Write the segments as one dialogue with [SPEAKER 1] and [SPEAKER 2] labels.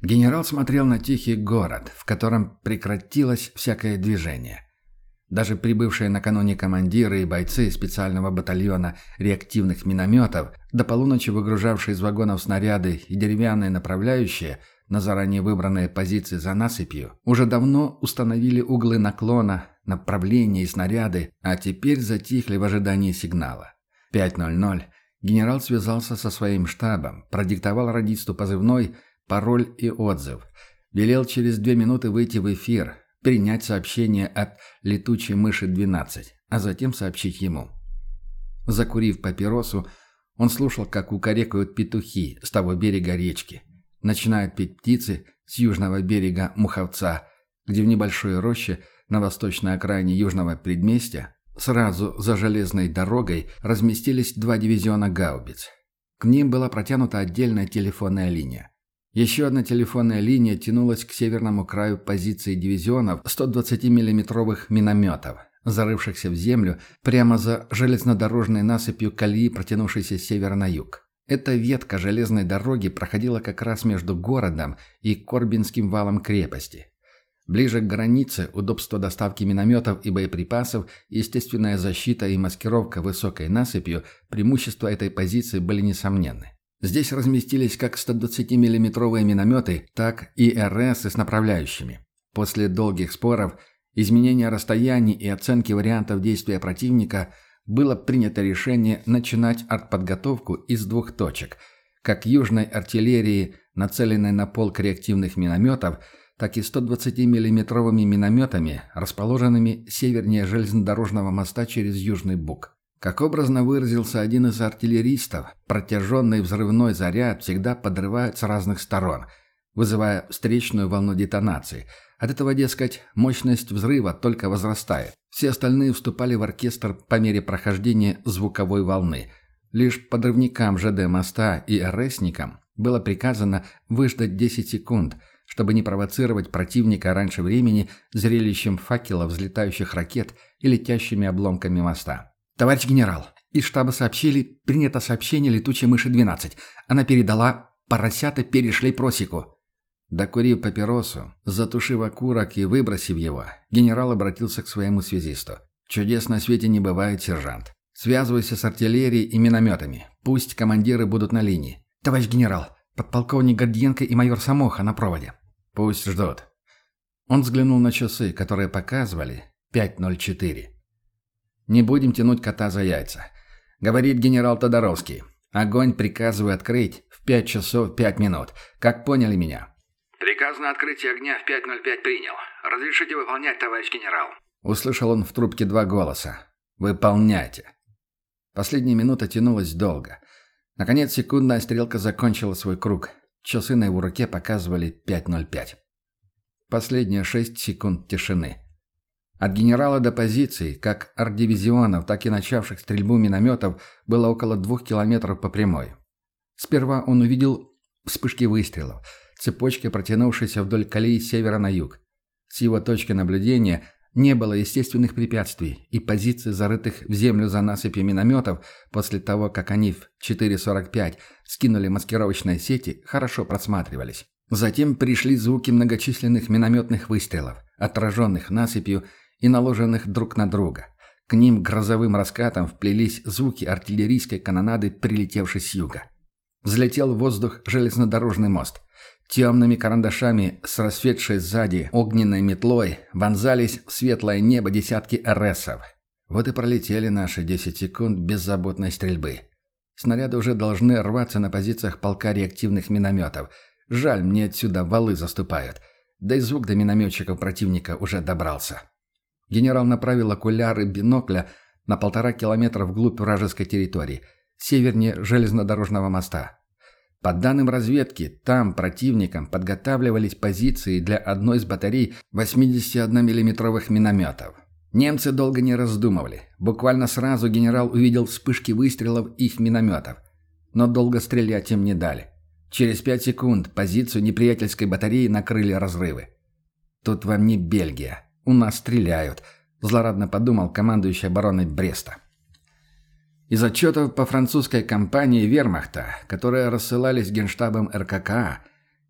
[SPEAKER 1] Генерал смотрел на тихий город, в котором прекратилось всякое движение. Даже прибывшие накануне командиры и бойцы специального батальона реактивных минометов, до полуночи выгружавшие из вагонов снаряды и деревянные направляющие на заранее выбранные позиции за насыпью, уже давно установили углы наклона, направления и снаряды, а теперь затихли в ожидании сигнала. 5.00 генерал связался со своим штабом, продиктовал радисту позывной – пароль и отзыв. Велел через две минуты выйти в эфир, принять сообщение от «Летучей мыши-12», а затем сообщить ему. Закурив папиросу, он слушал, как укорекают петухи с того берега речки. Начинают петь птицы с южного берега Муховца, где в небольшой роще на восточной окраине южного предместья сразу за железной дорогой разместились два дивизиона гаубиц. К ним была протянута отдельная телефонная линия. Еще одна телефонная линия тянулась к северному краю позиции дивизионов 120 миллиметровых минометов, зарывшихся в землю прямо за железнодорожной насыпью колеи, протянувшейся с севера на юг. Эта ветка железной дороги проходила как раз между городом и Корбинским валом крепости. Ближе к границе удобство доставки минометов и боеприпасов, естественная защита и маскировка высокой насыпью, преимущества этой позиции были несомненны. Здесь разместились как 120 миллиметровые минометы, так и РС с направляющими. После долгих споров, изменения расстояний и оценки вариантов действия противника было принято решение начинать артподготовку из двух точек, как южной артиллерии, нацеленной на полк реактивных минометов, так и 120 миллиметровыми минометами, расположенными севернее железнодорожного моста через Южный Буг. Как образно выразился один из артиллеристов, протяженный взрывной заряд всегда подрывает с разных сторон, вызывая встречную волну детонации. От этого, дескать, мощность взрыва только возрастает. Все остальные вступали в оркестр по мере прохождения звуковой волны. Лишь подрывникам ЖД моста и РСникам было приказано выждать 10 секунд, чтобы не провоцировать противника раньше времени зрелищем факелов взлетающих ракет и летящими обломками моста. «Товарищ генерал, из штаба сообщили, принято сообщение летучей мыши-12. Она передала, поросята перешли просеку». Докурив папиросу, затушив окурок и выбросив его, генерал обратился к своему связисту. «Чудес на свете не бывает, сержант. Связывайся с артиллерией и минометами. Пусть командиры будут на линии. Товарищ генерал, подполковник Гордиенко и майор Самоха на проводе». «Пусть ждут». Он взглянул на часы, которые показывали 5.04. Не будем тянуть кота за яйца. Говорит генерал Тодоровский. Огонь приказываю открыть в 5 часов 5 минут. Как поняли меня?
[SPEAKER 2] Приказ на открытие огня в 5.05 принял. Разрешите выполнять, товарищ генерал.
[SPEAKER 1] Услышал он в трубке два голоса. «Выполняйте». Последняя минута тянулась долго. Наконец секундная стрелка закончила свой круг. Часы на его руке показывали 5.05. Последние шесть секунд тишины. От генерала до позиции, как арт-дивизионов, так и начавших стрельбу минометов, было около двух километров по прямой. Сперва он увидел вспышки выстрелов, цепочки, протянувшиеся вдоль колеи с севера на юг. С его точки наблюдения не было естественных препятствий, и позиции зарытых в землю за насыпью минометов после того, как они в 4.45 скинули маскировочные сети, хорошо просматривались. Затем пришли звуки многочисленных минометных выстрелов, отраженных насыпью и наложенных друг на друга. К ним грозовым раскатом вплелись звуки артиллерийской канонады, прилетевшей с юга. Взлетел в воздух железнодорожный мост. Темными карандашами с расцветшей сзади огненной метлой вонзались в светлое небо десятки РСов. Вот и пролетели наши 10 секунд беззаботной стрельбы. Снаряды уже должны рваться на позициях полка реактивных минометов. Жаль, мне отсюда валы заступают. Да и звук до минометчиков противника уже добрался. Генерал направил окуляры бинокля на полтора километра вглубь вражеской территории, севернее железнодорожного моста. По данным разведки, там противникам подготавливались позиции для одной из батарей 81 миллиметровых минометов. Немцы долго не раздумывали. Буквально сразу генерал увидел вспышки выстрелов их минометов. Но долго стрелять им не дали. Через пять секунд позицию неприятельской батареи накрыли разрывы. Тут вам не Бельгия. У нас стреляют», – злорадно подумал командующий обороной Бреста. Из отчетов по французской кампании вермахта, которые рассылались генштабом РККА,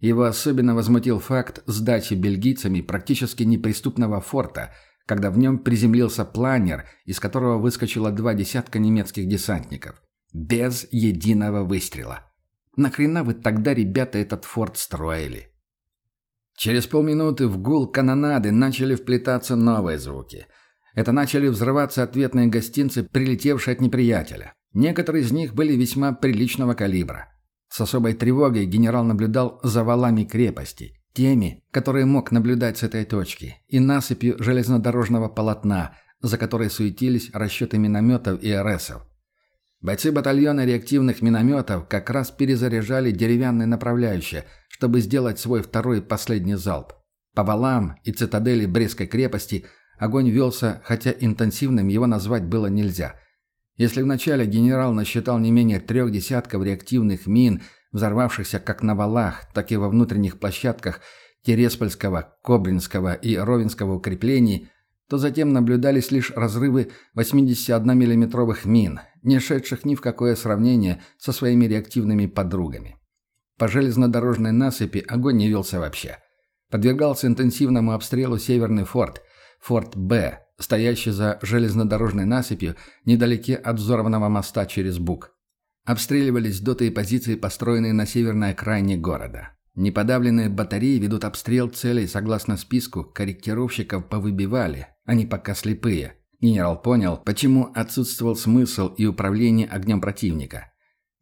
[SPEAKER 1] Его особенно возмутил факт сдачи бельгийцами практически неприступного форта, когда в нем приземлился планер, из которого выскочило два десятка немецких десантников. Без единого выстрела. Нахрена вы тогда, ребята, этот форт строили? Через полминуты в гул канонады начали вплетаться новые звуки. Это начали взрываться ответные гостинцы, прилетевшие от неприятеля. Некоторые из них были весьма приличного калибра. С особой тревогой генерал наблюдал за валами крепости, теми, которые мог наблюдать с этой точки, и насыпью железнодорожного полотна, за которой суетились расчеты минометов и РСов. Бойцы батальона реактивных минометов как раз перезаряжали деревянные направляющие, чтобы сделать свой второй и последний залп. По валам и цитадели Брестской крепости огонь велся, хотя интенсивным его назвать было нельзя – если вначале генерал насчитал не менее трех десятков реактивных мин, взорвавшихся как на валах, так и во внутренних площадках Тереспольского, Кобринского и Ровенского укреплений, то затем наблюдались лишь разрывы 81 миллиметровых мин, не шедших ни в какое сравнение со своими реактивными подругами. По железнодорожной насыпи огонь не велся вообще. Подвергался интенсивному обстрелу Северный форт, форт Б, стоящий за железнодорожной насыпью недалеке от взорванного моста через Буг. Обстреливались доты и позиции, построенные на северной окраине города. Неподавленные батареи ведут обстрел целей согласно списку, корректировщиков повыбивали, они пока слепые. Генерал понял, почему отсутствовал смысл и управление огнем противника.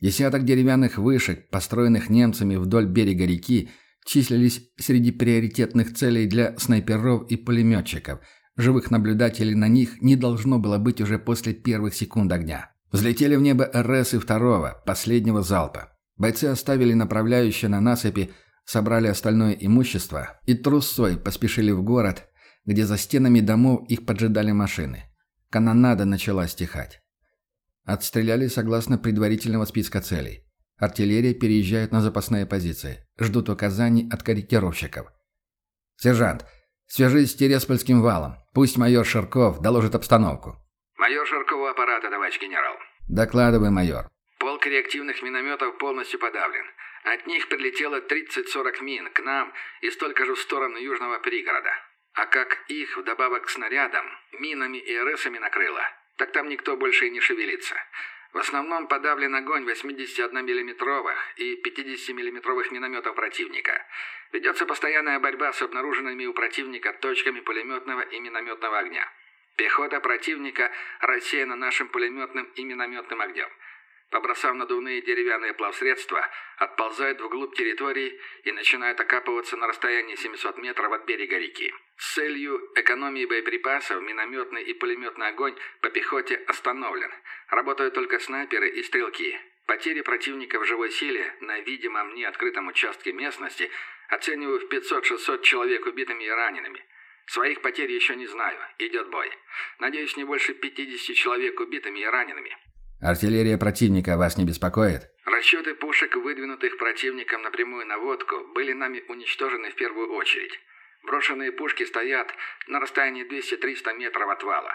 [SPEAKER 1] Десяток деревянных вышек, построенных немцами вдоль берега реки, числились среди приоритетных целей для снайперов и пулеметчиков – Живых наблюдателей на них не должно было быть уже после первых секунд огня. Взлетели в небо РС и второго, последнего залпа. Бойцы оставили направляющие на насыпи, собрали остальное имущество и трусой поспешили в город, где за стенами домов их поджидали машины. Канонада начала стихать. Отстреляли согласно предварительного списка целей. Артиллерия переезжает на запасные позиции. Ждут указаний от корректировщиков. «Сержант, Свяжись с Тереспольским валом. Пусть майор Ширков доложит обстановку».
[SPEAKER 2] «Майор Ширков у аппарата, товарищ генерал».
[SPEAKER 1] «Докладывай, майор».
[SPEAKER 2] «Полк реактивных минометов полностью подавлен. От них прилетело 30-40 мин к нам и столько же в сторону южного пригорода. А как их, вдобавок к снарядам, минами и РСами накрыло, так там никто больше и не шевелится. В основном подавлен огонь 81 миллиметровых и 50 миллиметровых минометов противника. Ведется постоянная борьба с обнаруженными у противника точками пулеметного и минометного огня. Пехота противника рассеяна нашим пулеметным и минометным огнем. Побросав надувные деревянные плавсредства, отползает вглубь территории и начинает окапываться на расстоянии 700 метров от берега реки. С целью экономии боеприпасов минометный и пулеметный огонь по пехоте остановлен. Работают только снайперы и стрелки. Потери противника в живой силе на видимом неоткрытом участке местности оцениваю в 500-600 человек убитыми и ранеными. Своих потерь еще не знаю. Идет бой. Надеюсь, не больше 50 человек убитыми и ранеными.
[SPEAKER 1] Артиллерия противника вас не беспокоит?
[SPEAKER 2] Расчеты пушек, выдвинутых противником на прямую наводку, были нами уничтожены в первую очередь. Брошенные пушки стоят на расстоянии 200-300 метров от вала.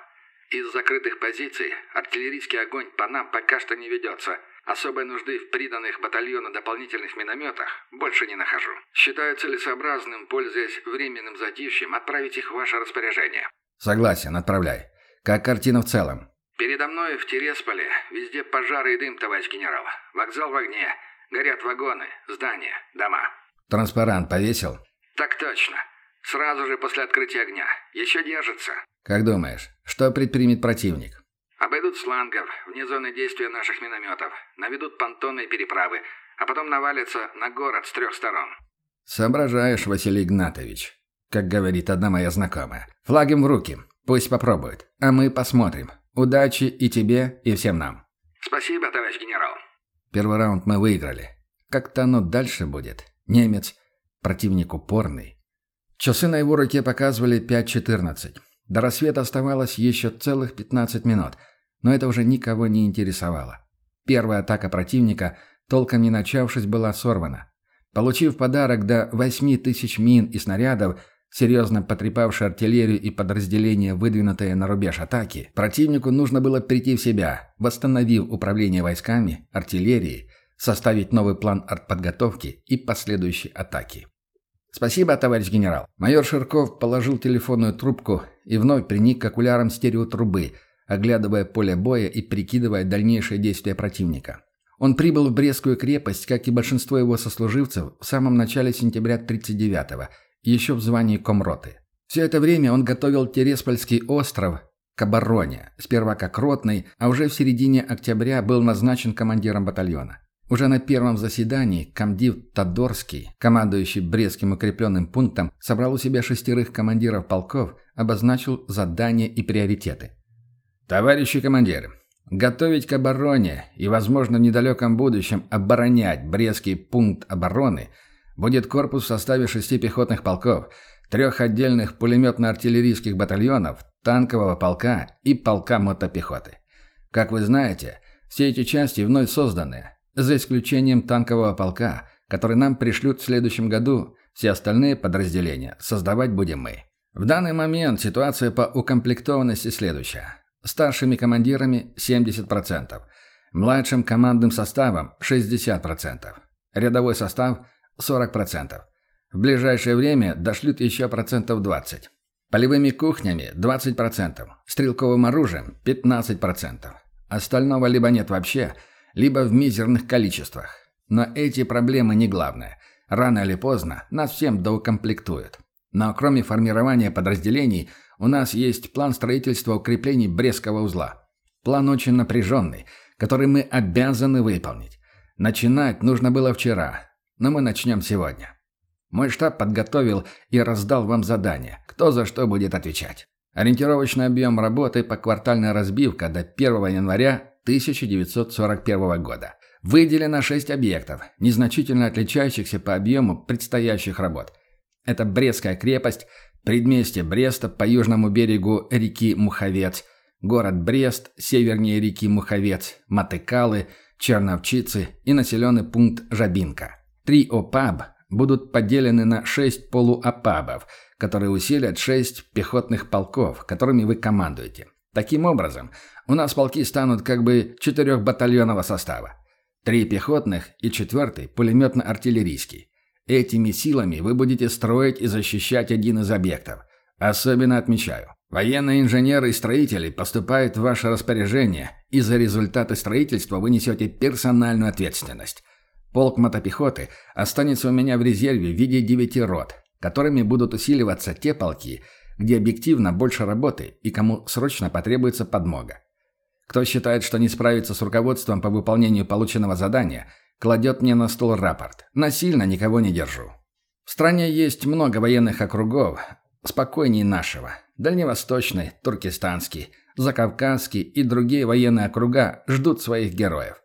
[SPEAKER 2] Из закрытых позиций артиллерийский огонь по нам пока что не ведется. Особой нужды в приданных батальону дополнительных минометах больше не нахожу. Считаю целесообразным, пользуясь временным затишьем, отправить их в ваше распоряжение.
[SPEAKER 1] Согласен, отправляй. Как картина в целом?
[SPEAKER 2] Передо мной в Тересполе везде пожары и дым, товарищ генерал. Вокзал в огне. Горят вагоны, здания, дома.
[SPEAKER 1] Транспарант повесил?
[SPEAKER 2] Так точно. Сразу же после открытия огня. Еще держится.
[SPEAKER 1] Как думаешь, что предпримет противник?
[SPEAKER 2] Обойдут слангов, вне зоны действия наших минометов. Наведут понтонные переправы, а потом навалятся на город с трех сторон.
[SPEAKER 1] Соображаешь, Василий Игнатович. Как говорит одна моя знакомая. Флагом в руки. Пусть попробуют. А мы посмотрим. Удачи и тебе, и всем нам.
[SPEAKER 2] Спасибо, товарищ генерал.
[SPEAKER 1] Первый раунд мы выиграли. Как-то оно дальше будет. Немец, противник упорный. Часы на его руке показывали 5.14. До рассвета оставалось еще целых 15 минут, но это уже никого не интересовало. Первая атака противника, толком не начавшись, была сорвана. Получив подарок до 8 тысяч мин и снарядов, серьезно потрепавший артиллерию и подразделения, выдвинутые на рубеж атаки, противнику нужно было прийти в себя, восстановив управление войсками, артиллерией, составить новый план артподготовки и последующей атаки. «Спасибо, товарищ генерал». Майор Ширков положил телефонную трубку и вновь приник к окулярам стереотрубы, оглядывая поле боя и прикидывая дальнейшие действия противника. Он прибыл в Брестскую крепость, как и большинство его сослуживцев, в самом начале сентября 39-го, еще в звании комроты. Все это время он готовил Тереспольский остров к обороне, сперва как ротный, а уже в середине октября был назначен командиром батальона. Уже на первом заседании комдив Тодорский, командующий Брестским укрепленным пунктом, собрал у себя шестерых командиров полков, обозначил задания и приоритеты. «Товарищи командиры, готовить к обороне и, возможно, в недалеком будущем оборонять Брестский пункт обороны будет корпус в составе шести пехотных полков, трех отдельных пулеметно-артиллерийских батальонов, танкового полка и полка мотопехоты. Как вы знаете, все эти части вновь созданные – за исключением танкового полка, который нам пришлют в следующем году, все остальные подразделения создавать будем мы. В данный момент ситуация по укомплектованности следующая. Старшими командирами 70%, младшим командным составом 60%, рядовой состав 40%. В ближайшее время дошлют еще процентов 20. Полевыми кухнями 20%, стрелковым оружием 15%. Остального либо нет вообще – либо в мизерных количествах. Но эти проблемы не главное. Рано или поздно нас всем доукомплектуют. Но кроме формирования подразделений, у нас есть план строительства укреплений Брестского узла. План очень напряженный, который мы обязаны выполнить. Начинать нужно было вчера, но мы начнем сегодня. Мой штаб подготовил и раздал вам задание, кто за что будет отвечать. Ориентировочный объем работы по квартальной разбивка до 1 января 1941 года. Выделено 6 объектов, незначительно отличающихся по объему предстоящих работ. Это Брестская крепость, предместье Бреста по южному берегу реки Муховец, город Брест, севернее реки Муховец, Матыкалы, Черновчицы и населенный пункт Жабинка. Три ОПАБ будут поделены на шесть полуопабов, которые усилят шесть пехотных полков, которыми вы командуете. Таким образом, у нас полки станут как бы четырехбатальонного состава. Три пехотных и четвертый пулеметно-артиллерийский. Этими силами вы будете строить и защищать один из объектов. Особенно отмечаю, военные инженеры и строители поступают в ваше распоряжение, и за результаты строительства вы несете персональную ответственность. Полк мотопехоты останется у меня в резерве в виде девяти рот, которыми будут усиливаться те полки, где объективно больше работы и кому срочно потребуется подмога. Кто считает, что не справится с руководством по выполнению полученного задания, кладет мне на стол рапорт. Насильно никого не держу. В стране есть много военных округов, спокойнее нашего. Дальневосточный, Туркестанский, Закавказский и другие военные округа ждут своих героев.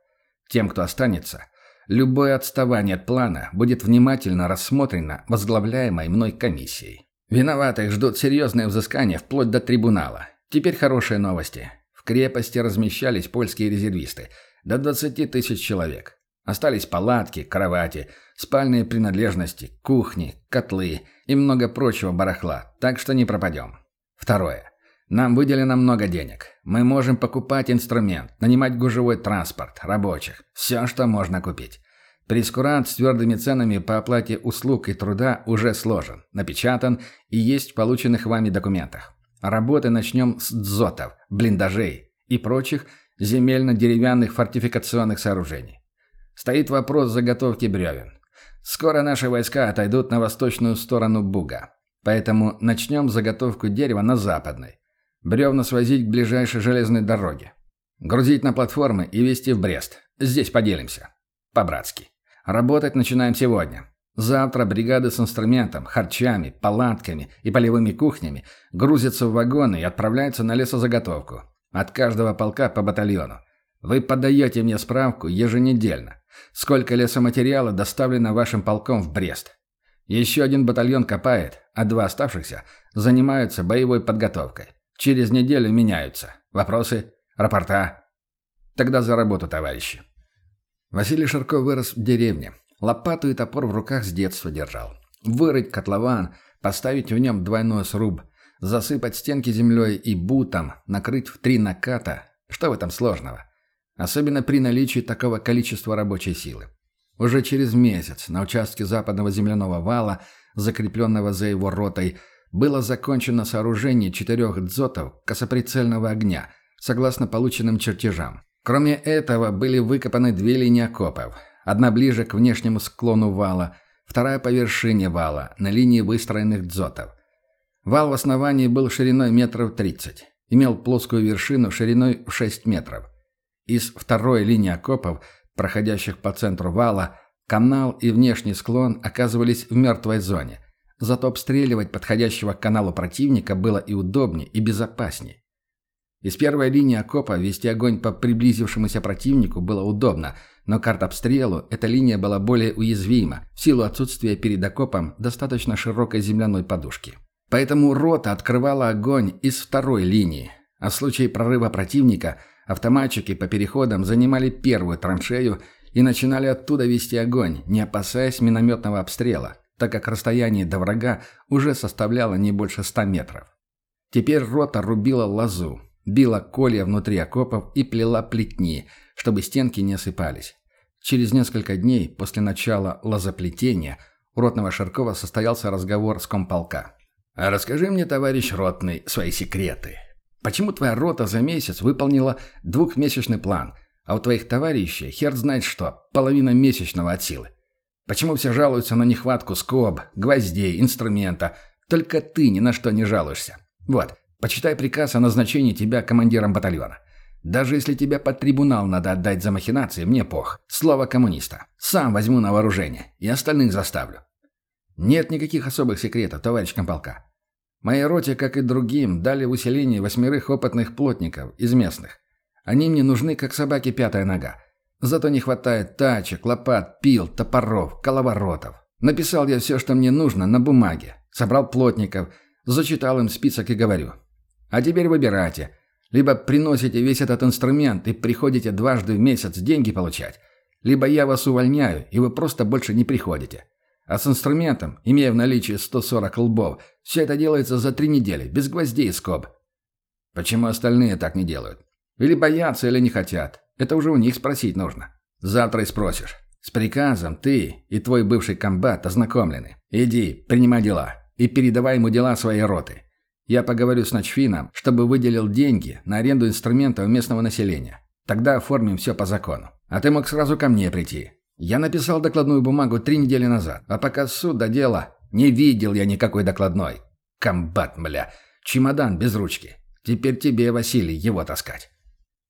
[SPEAKER 1] Тем, кто останется, любое отставание от плана будет внимательно рассмотрено возглавляемой мной комиссией. Виноватых ждут серьезные взыскания вплоть до трибунала. Теперь хорошие новости. В крепости размещались польские резервисты. До 20 тысяч человек. Остались палатки, кровати, спальные принадлежности, кухни, котлы и много прочего барахла, так что не пропадем. Второе. Нам выделено много денег. Мы можем покупать инструмент, нанимать гужевой транспорт, рабочих. Все, что можно купить. Прескурант с твердыми ценами по оплате услуг и труда уже сложен, напечатан и есть в полученных вами документах. Работы начнем с дзотов, блиндажей и прочих земельно-деревянных фортификационных сооружений. Стоит вопрос заготовки бревен. Скоро наши войска отойдут на восточную сторону Буга, поэтому начнем заготовку дерева на западной. Бревна свозить к ближайшей железной дороге. Грузить на платформы и везти в Брест. Здесь поделимся. По-братски. Работать начинаем сегодня. Завтра бригады с инструментом, харчами, палатками и полевыми кухнями грузятся в вагоны и отправляются на лесозаготовку. От каждого полка по батальону. Вы подаете мне справку еженедельно. Сколько лесоматериала доставлено вашим полком в Брест. Еще один батальон копает, а два оставшихся занимаются боевой подготовкой. Через неделю меняются. Вопросы? Рапорта? Тогда за работу, товарищи. Василий Шарко вырос в деревне. Лопату и топор в руках с детства держал. Вырыть котлован, поставить в нем двойной сруб, засыпать стенки землей и бутом, накрыть в три наката. Что в этом сложного? особенно при наличии такого количества рабочей силы. Уже через месяц на участке западного земляного вала, закрепленного за его ротой, было закончено сооружение четырех дзотов косоприцельного огня, согласно полученным чертежам. Кроме этого, были выкопаны две линии окопов. Одна ближе к внешнему склону вала, вторая по вершине вала, на линии выстроенных дзотов. Вал в основании был шириной метров 30. Имел плоскую вершину шириной в 6 метров. Из второй линии окопов – проходящих по центру вала, канал и внешний склон оказывались в мертвой зоне. Зато обстреливать подходящего к каналу противника было и удобнее, и безопаснее. Из первой линии окопа вести огонь по приблизившемуся противнику было удобно, но к артобстрелу эта линия была более уязвима в силу отсутствия перед окопом достаточно широкой земляной подушки. Поэтому рота открывала огонь из второй линии, а в случае прорыва противника – Автоматчики по переходам занимали первую траншею и начинали оттуда вести огонь, не опасаясь минометного обстрела, так как расстояние до врага уже составляло не больше ста метров. Теперь рота рубила лозу, била колья внутри окопов и плела плетни, чтобы стенки не осыпались. Через несколько дней после начала лозоплетения у ротного Шаркова состоялся разговор с комполка. «А расскажи мне, товарищ ротный, свои секреты», Почему твоя рота за месяц выполнила двухмесячный план, а у твоих товарищей хер знает что, половина месячного от силы? Почему все жалуются на нехватку скоб, гвоздей, инструмента? Только ты ни на что не жалуешься. Вот, почитай приказ о назначении тебя командиром батальона. Даже если тебя под трибунал надо отдать за махинации, мне пох. Слово коммуниста. Сам возьму на вооружение и остальных заставлю. Нет никаких особых секретов, товарищ комполка. Моей роте, как и другим, дали в усилении восьмерых опытных плотников из местных. Они мне нужны, как собаке пятая нога. Зато не хватает тачек, лопат, пил, топоров, коловоротов. Написал я все, что мне нужно, на бумаге. Собрал плотников, зачитал им список и говорю. А теперь выбирайте. Либо приносите весь этот инструмент и приходите дважды в месяц деньги получать, либо я вас увольняю, и вы просто больше не приходите. А с инструментом, имея в наличии 140 лбов, все это делается за три недели, без гвоздей и скоб. Почему остальные так не делают? Или боятся, или не хотят. Это уже у них спросить нужно. Завтра и спросишь. С приказом ты и твой бывший комбат ознакомлены. Иди, принимай дела. И передавай ему дела своей роты. Я поговорю с Ночфином, чтобы выделил деньги на аренду инструментов местного населения. Тогда оформим все по закону. А ты мог сразу ко мне прийти. Я написал докладную бумагу три недели назад, а пока суд до дела, не видел я никакой докладной. Комбат, мля, чемодан без ручки. Теперь тебе, Василий, его таскать.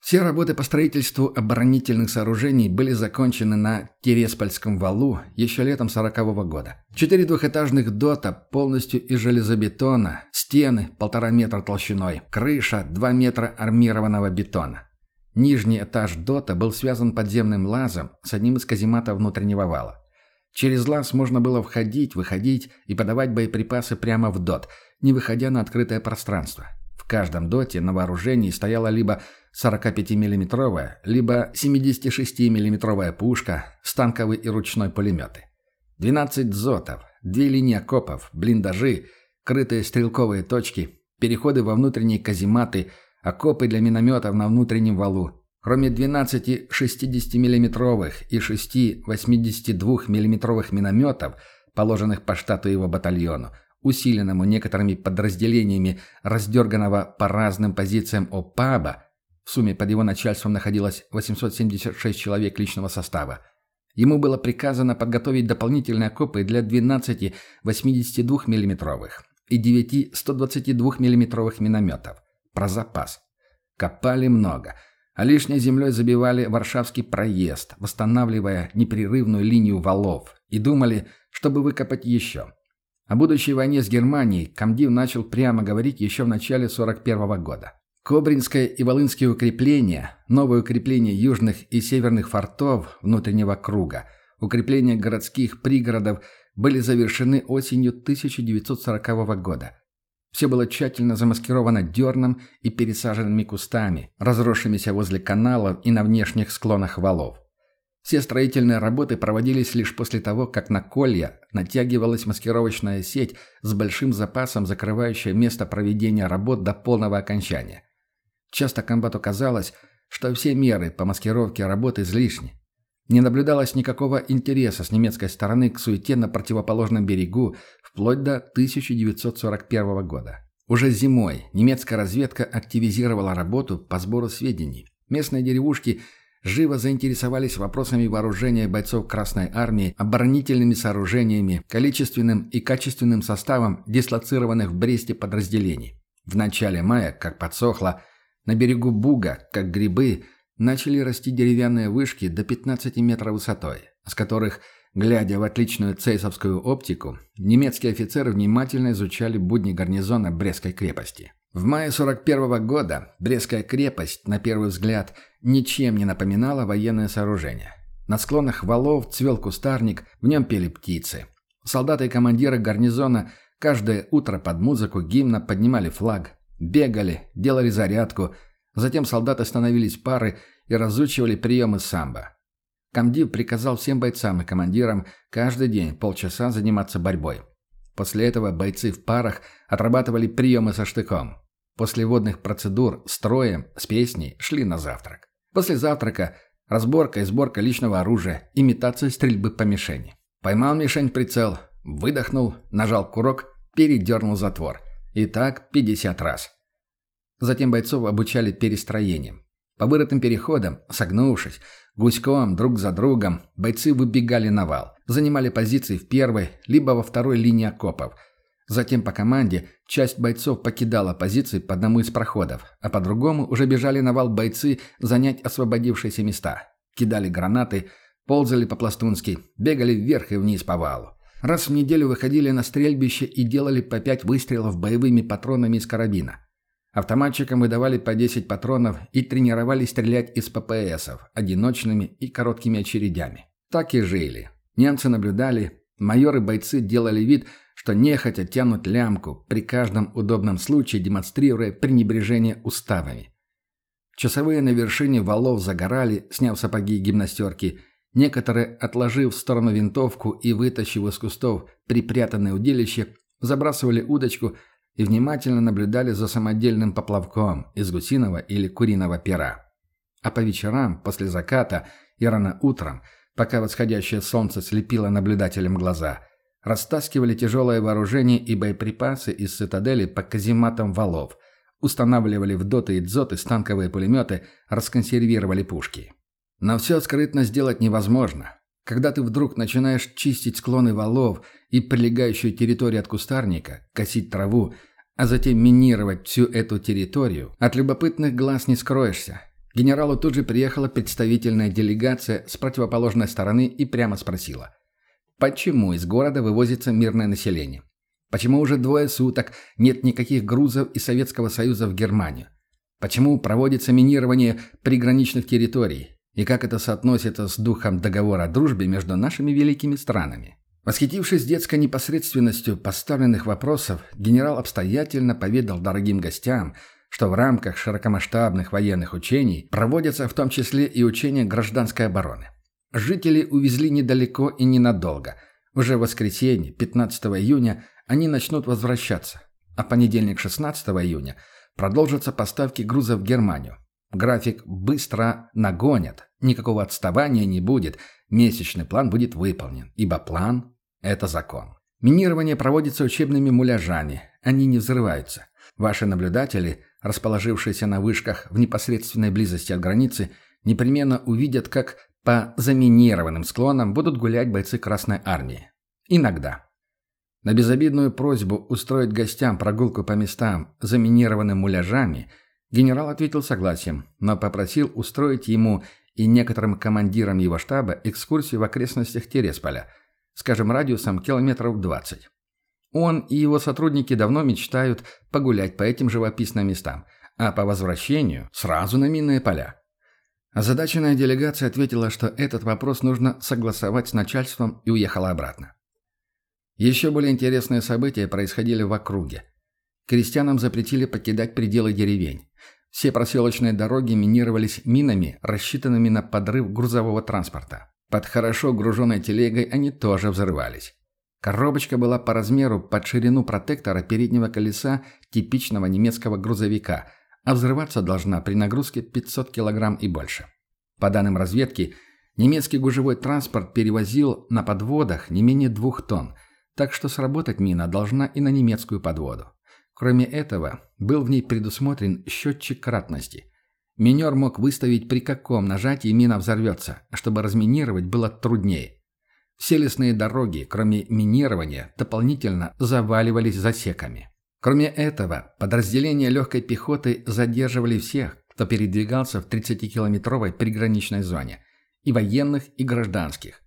[SPEAKER 1] Все работы по строительству оборонительных сооружений были закончены на Тереспольском валу еще летом сорокового года. Четыре двухэтажных дота полностью из железобетона, стены полтора метра толщиной, крыша два метра армированного бетона. Нижний этаж ДОТа был связан подземным лазом с одним из казематов внутреннего вала. Через лаз можно было входить, выходить и подавать боеприпасы прямо в ДОТ, не выходя на открытое пространство. В каждом ДОТе на вооружении стояла либо 45 миллиметровая либо 76 миллиметровая пушка, станковый и ручной пулеметы. 12 дзотов, две линии окопов, блиндажи, крытые стрелковые точки, переходы во внутренние казематы – окопы для минометов на внутреннем валу. Кроме 12 60-мм и 6 82 мм минометов, положенных по штату его батальону, усиленному некоторыми подразделениями раздерганного по разным позициям ОПАБа, в сумме под его начальством находилось 876 человек личного состава, ему было приказано подготовить дополнительные окопы для 12 82 мм и 9 122 мм минометов. Про запас. Копали много, а лишней землей забивали Варшавский проезд, восстанавливая непрерывную линию валов, и думали, чтобы выкопать еще. О будущей войне с Германией комдив начал прямо говорить еще в начале 41 -го года. Кобринское и Волынские укрепления, новое укрепление южных и северных фортов внутреннего круга, укрепления городских пригородов были завершены осенью 1940 года. Все было тщательно замаскировано дерном и пересаженными кустами, разросшимися возле каналов и на внешних склонах валов. Все строительные работы проводились лишь после того, как на колья натягивалась маскировочная сеть с большим запасом, закрывающая место проведения работ до полного окончания. Часто комбату казалось, что все меры по маскировке работы излишни. Не наблюдалось никакого интереса с немецкой стороны к суете на противоположном берегу вплоть до 1941 года. Уже зимой немецкая разведка активизировала работу по сбору сведений. Местные деревушки живо заинтересовались вопросами вооружения бойцов Красной Армии, оборонительными сооружениями, количественным и качественным составом дислоцированных в Бресте подразделений. В начале мая, как подсохло, на берегу Буга, как грибы, начали расти деревянные вышки до 15 метров высотой, с которых, глядя в отличную цейсовскую оптику, немецкие офицеры внимательно изучали будни гарнизона Брестской крепости. В мае 41 -го года Брестская крепость, на первый взгляд, ничем не напоминала военное сооружение. На склонах валов цвел кустарник, в нем пели птицы. Солдаты и командиры гарнизона каждое утро под музыку гимна поднимали флаг, бегали, делали зарядку – Затем солдаты становились пары и разучивали приемы самбо. Комдив приказал всем бойцам и командирам каждый день полчаса заниматься борьбой. После этого бойцы в парах отрабатывали приемы со штыком. После водных процедур строем, с песней шли на завтрак. После завтрака разборка и сборка личного оружия, имитация стрельбы по мишени. Поймал мишень прицел, выдохнул, нажал курок, передернул затвор. И так 50 раз. Затем бойцов обучали перестроениям. По вырытым переходам, согнувшись, гуськом, друг за другом, бойцы выбегали на вал, занимали позиции в первой, либо во второй линии окопов. Затем по команде часть бойцов покидала позиции по одному из проходов, а по другому уже бежали на вал бойцы занять освободившиеся места. Кидали гранаты, ползали по-пластунски, бегали вверх и вниз по валу. Раз в неделю выходили на стрельбище и делали по пять выстрелов боевыми патронами из карабина. Автоматчикам выдавали по 10 патронов и тренировали стрелять из ППСов, одиночными и короткими очередями. Так и жили. Немцы наблюдали, майоры-бойцы делали вид, что нехотя тянут лямку, при каждом удобном случае демонстрируя пренебрежение уставами. Часовые на вершине валов загорали, сняв сапоги и гимнастерки, некоторые, отложив в сторону винтовку и вытащив из кустов припрятанное удилище, забрасывали удочку и внимательно наблюдали за самодельным поплавком из гусиного или куриного пера. А по вечерам, после заката и рано утром, пока восходящее солнце слепило наблюдателям глаза, растаскивали тяжелое вооружение и боеприпасы из цитадели по казематам валов, устанавливали в доты и дзоты станковые пулеметы, расконсервировали пушки. Но все скрытно сделать невозможно. Когда ты вдруг начинаешь чистить склоны валов и прилегающую территорию от кустарника, косить траву, а затем минировать всю эту территорию, от любопытных глаз не скроешься. Генералу тут же приехала представительная делегация с противоположной стороны и прямо спросила. Почему из города вывозится мирное население? Почему уже двое суток нет никаких грузов из Советского Союза в Германию? Почему проводится минирование приграничных территорий? И как это соотносится с духом договора о дружбе между нашими великими странами? Восхитившись детской непосредственностью поставленных вопросов, генерал обстоятельно поведал дорогим гостям, что в рамках широкомасштабных военных учений проводятся в том числе и учения гражданской обороны. Жители увезли недалеко и ненадолго. Уже в воскресенье, 15 июня, они начнут возвращаться, а понедельник, 16 июня, продолжатся поставки грузов в Германию. График быстро нагонят, никакого отставания не будет, месячный план будет выполнен, ибо план это закон. Минирование проводится учебными муляжами. Они не взрываются. Ваши наблюдатели, расположившиеся на вышках в непосредственной близости от границы, непременно увидят, как по заминированным склонам будут гулять бойцы Красной Армии. Иногда. На безобидную просьбу устроить гостям прогулку по местам, заминированным муляжами, генерал ответил согласием, но попросил устроить ему и некоторым командирам его штаба экскурсию в окрестностях Тересполя – скажем, радиусом километров 20. Он и его сотрудники давно мечтают погулять по этим живописным местам, а по возвращению сразу на минные поля. Озадаченная делегация ответила, что этот вопрос нужно согласовать с начальством и уехала обратно. Еще более интересные события происходили в округе. Крестьянам запретили покидать пределы деревень. Все проселочные дороги минировались минами, рассчитанными на подрыв грузового транспорта. Под хорошо груженной телегой они тоже взрывались. Коробочка была по размеру под ширину протектора переднего колеса типичного немецкого грузовика, а взрываться должна при нагрузке 500 килограмм и больше. По данным разведки, немецкий гужевой транспорт перевозил на подводах не менее двух тонн, так что сработать мина должна и на немецкую подводу. Кроме этого, был в ней предусмотрен счетчик кратности. Минер мог выставить, при каком нажатии мина взорвется, чтобы разминировать было труднее. Все лесные дороги, кроме минирования, дополнительно заваливались засеками. Кроме этого, подразделения легкой пехоты задерживали всех, кто передвигался в 30-километровой приграничной зоне, и военных, и гражданских.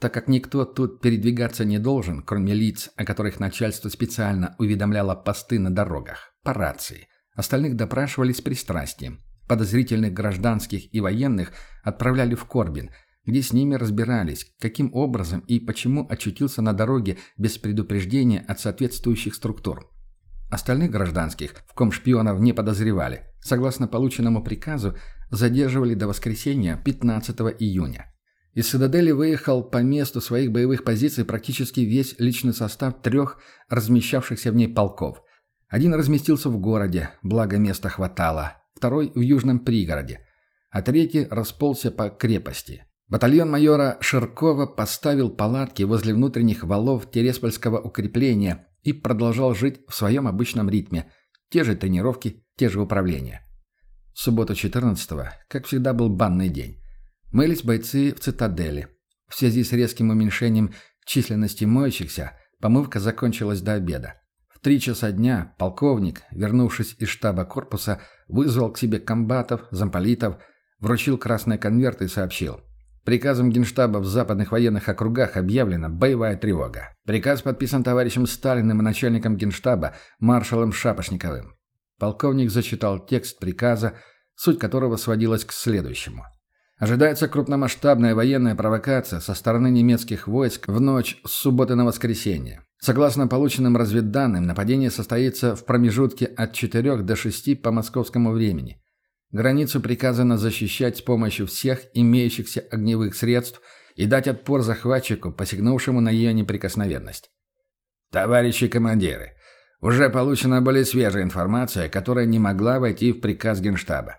[SPEAKER 1] Так как никто тут передвигаться не должен, кроме лиц, о которых начальство специально уведомляло посты на дорогах, по рации. Остальных допрашивали с пристрастием. Подозрительных гражданских и военных отправляли в Корбин, где с ними разбирались, каким образом и почему очутился на дороге без предупреждения от соответствующих структур. Остальных гражданских, в ком шпионов не подозревали, согласно полученному приказу, задерживали до воскресенья 15 июня. Из Цитадели выехал по месту своих боевых позиций практически весь личный состав трех размещавшихся в ней полков. Один разместился в городе, благо места хватало, второй – в южном пригороде, а третий расползся по крепости. Батальон майора Ширкова поставил палатки возле внутренних валов Тереспольского укрепления и продолжал жить в своем обычном ритме. Те же тренировки, те же управления. Суббота 14-го, как всегда, был банный день. Мылись бойцы в цитадели. В связи с резким уменьшением численности моющихся, помывка закончилась до обеда. В три часа дня полковник, вернувшись из штаба корпуса, вызвал к себе комбатов, замполитов, вручил красные конверты и сообщил – Приказом Генштаба в западных военных округах объявлена боевая тревога. Приказ подписан товарищем Сталиным и начальником Генштаба маршалом Шапошниковым. Полковник зачитал текст приказа, суть которого сводилась к следующему. Ожидается крупномасштабная военная провокация со стороны немецких войск в ночь с субботы на воскресенье. Согласно полученным разведданным, нападение состоится в промежутке от 4 до 6 по московскому времени. Границу приказано защищать с помощью всех имеющихся огневых средств и дать отпор захватчику, посягнувшему на ее неприкосновенность. Товарищи командиры, уже получена более свежая информация, которая не могла войти в приказ Генштаба.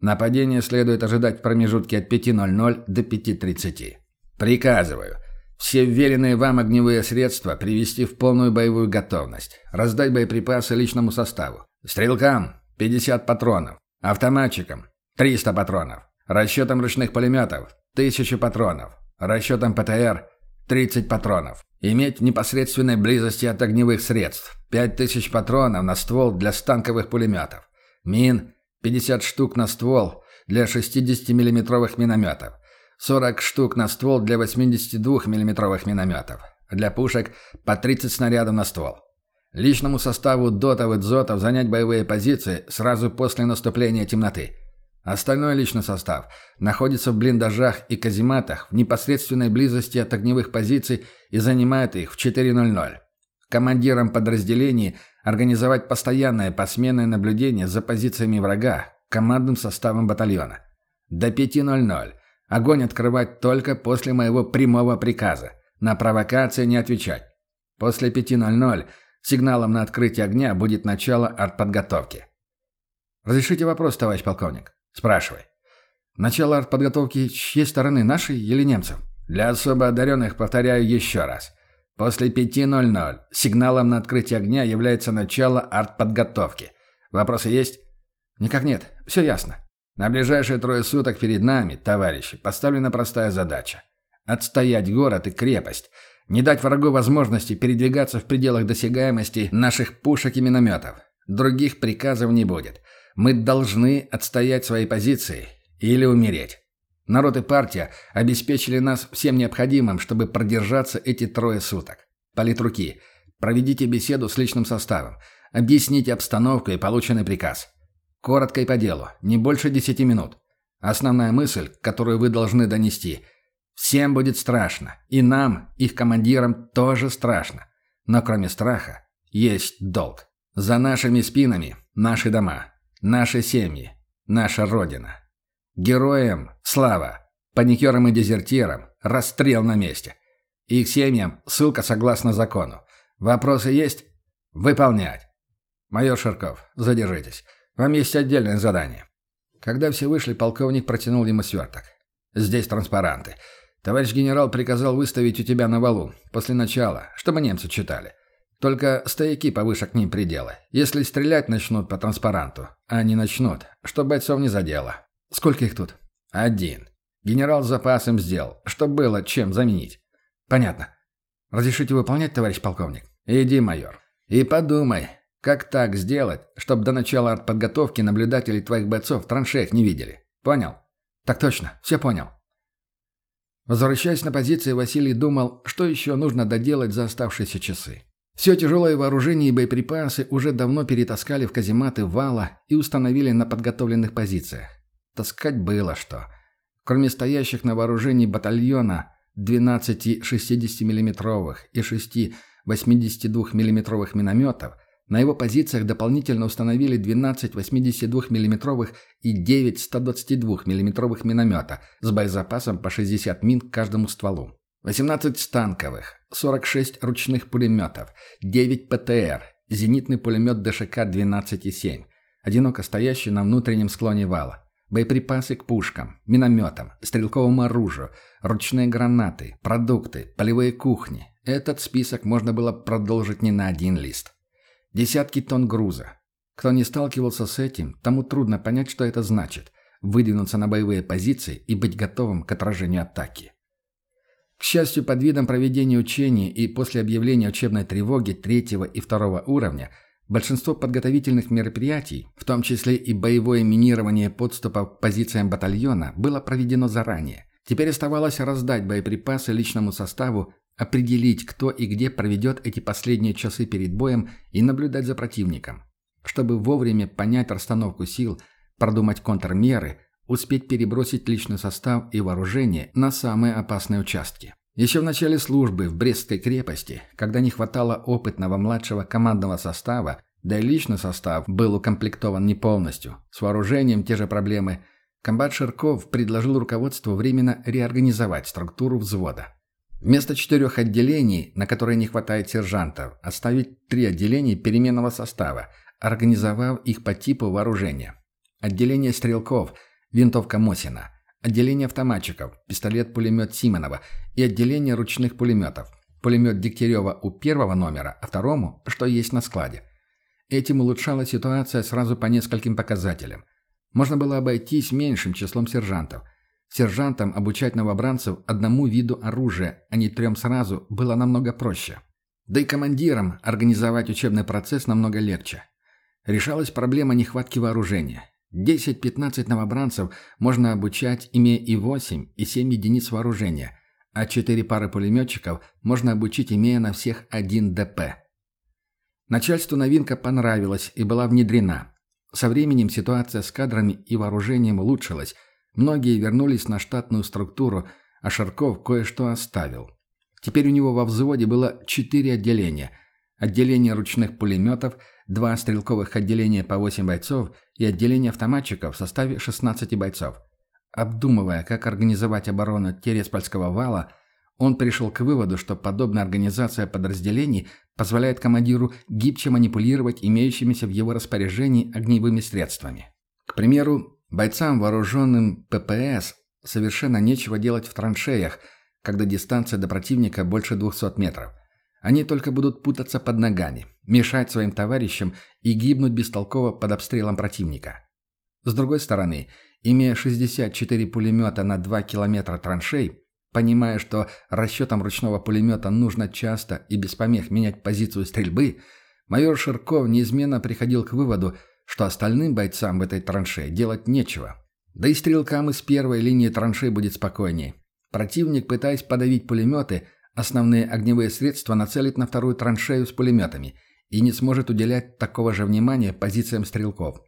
[SPEAKER 1] Нападение следует ожидать в промежутке от 5.00 до 5.30. Приказываю все вверенные вам огневые средства привести в полную боевую готовность, раздать боеприпасы личному составу. Стрелкам 50 патронов, Автоматчикам – 300 патронов. Расчетом ручных пулеметов – 1000 патронов. Расчетом ПТР – 30 патронов. Иметь в непосредственной близости от огневых средств – 5000 патронов на ствол для станковых пулеметов. Мин – 50 штук на ствол для 60 миллиметровых минометов. 40 штук на ствол для 82 миллиметровых минометов. Для пушек по 30 снарядов на ствол. Личному составу дотов и дзотов занять боевые позиции сразу после наступления темноты. Остальной личный состав находится в блиндажах и казематах в непосредственной близости от огневых позиций и занимает их в 4.00. Командирам подразделений организовать постоянное посменное наблюдение за позициями врага командным составом батальона. До 5.00. Огонь открывать только после моего прямого приказа. На провокации не отвечать. После 5.00 Сигналом на открытие огня будет начало артподготовки. «Разрешите вопрос, товарищ полковник?» «Спрашивай». «Начало артподготовки чьей стороны, нашей или немцев?» «Для особо одаренных повторяю еще раз. После 5.00 сигналом на открытие огня является начало артподготовки. Вопросы есть?» «Никак нет. Все ясно. На ближайшие трое суток перед нами, товарищи, поставлена простая задача. Отстоять город и крепость – не дать врагу возможности передвигаться в пределах досягаемости наших пушек и минометов. Других приказов не будет. Мы должны отстоять свои позиции или умереть. Народ и партия обеспечили нас всем необходимым, чтобы продержаться эти трое суток. Политруки, проведите беседу с личным составом. Объясните обстановку и полученный приказ. Коротко и по делу, не больше десяти минут. Основная мысль, которую вы должны донести – Всем будет страшно. И нам, их командирам, тоже страшно. Но кроме страха, есть долг. За нашими спинами наши дома, наши семьи, наша Родина. Героям – слава. Паникерам и дезертирам – расстрел на месте. Их семьям – ссылка согласно закону. Вопросы есть? Выполнять. Майор Ширков, задержитесь. Вам есть отдельное задание». Когда все вышли, полковник протянул ему сверток. «Здесь транспаранты. Товарищ генерал приказал выставить у тебя на валу, после начала, чтобы немцы читали. Только стояки повыше к ним предела. Если стрелять начнут по транспаранту, а не начнут, что бойцов не задело. Сколько их тут? Один. Генерал с запасом сделал, чтобы было чем заменить. Понятно. Разрешите выполнять, товарищ полковник? Иди, майор. И подумай, как так сделать, чтобы до начала артподготовки наблюдатели твоих бойцов траншеях не видели? Понял? Так точно, все понял. Возвращаясь на позиции, Василий думал, что еще нужно доделать за оставшиеся часы. Все тяжелое вооружение и боеприпасы уже давно перетаскали в казематы вала и установили на подготовленных позициях. Таскать было что. Кроме стоящих на вооружении батальона 12 60 миллиметровых и 6 82 миллиметровых минометов, на его позициях дополнительно установили 12 82 миллиметровых и 9 122 миллиметровых миномета с боезапасом по 60 мин к каждому стволу. 18 станковых, 46 ручных пулеметов, 9 ПТР, зенитный пулемет ДШК-12,7, одиноко стоящий на внутреннем склоне вала, боеприпасы к пушкам, минометам, стрелковому оружию, ручные гранаты, продукты, полевые кухни. Этот список можно было продолжить не на один лист. Десятки тонн груза. Кто не сталкивался с этим, тому трудно понять, что это значит – выдвинуться на боевые позиции и быть готовым к отражению атаки. К счастью, под видом проведения учений и после объявления учебной тревоги третьего и второго уровня большинство подготовительных мероприятий, в том числе и боевое минирование подступов к позициям батальона, было проведено заранее. Теперь оставалось раздать боеприпасы личному составу определить, кто и где проведет эти последние часы перед боем и наблюдать за противником. Чтобы вовремя понять расстановку сил, продумать контрмеры, успеть перебросить личный состав и вооружение на самые опасные участки. Еще в начале службы в Брестской крепости, когда не хватало опытного младшего командного состава, да и личный состав был укомплектован не полностью, с вооружением те же проблемы, комбат Ширков предложил руководству временно реорганизовать структуру взвода. Вместо четырех отделений, на которые не хватает сержантов, оставить три отделения переменного состава, организовав их по типу вооружения. Отделение стрелков, винтовка Мосина, отделение автоматчиков, пистолет-пулемет Симонова и отделение ручных пулеметов. Пулемет Дегтярева у первого номера, а второму, что есть на складе. Этим улучшалась ситуация сразу по нескольким показателям. Можно было обойтись меньшим числом сержантов – Сержантам обучать новобранцев одному виду оружия, а не трем сразу, было намного проще. Да и командирам организовать учебный процесс намного легче. Решалась проблема нехватки вооружения. 10-15 новобранцев можно обучать, имея и 8, и 7 единиц вооружения, а 4 пары пулеметчиков можно обучить, имея на всех 1 ДП. Начальству новинка понравилась и была внедрена. Со временем ситуация с кадрами и вооружением улучшилась – Многие вернулись на штатную структуру, а Шарков кое-что оставил. Теперь у него во взводе было четыре отделения. Отделение ручных пулеметов, два стрелковых отделения по 8 бойцов и отделение автоматчиков в составе 16 бойцов. Обдумывая, как организовать оборону Тереспольского вала, он пришел к выводу, что подобная организация подразделений позволяет командиру гибче манипулировать имеющимися в его распоряжении огневыми средствами. К примеру, Бойцам, вооруженным ППС, совершенно нечего делать в траншеях, когда дистанция до противника больше 200 метров. Они только будут путаться под ногами, мешать своим товарищам и гибнуть бестолково под обстрелом противника. С другой стороны, имея 64 пулемета на 2 километра траншей, понимая, что расчетам ручного пулемета нужно часто и без помех менять позицию стрельбы, майор Ширков неизменно приходил к выводу, что остальным бойцам в этой транше делать нечего. Да и стрелкам из первой линии траншей будет спокойнее. Противник, пытаясь подавить пулеметы, основные огневые средства нацелит на вторую траншею с пулеметами и не сможет уделять такого же внимания позициям стрелков.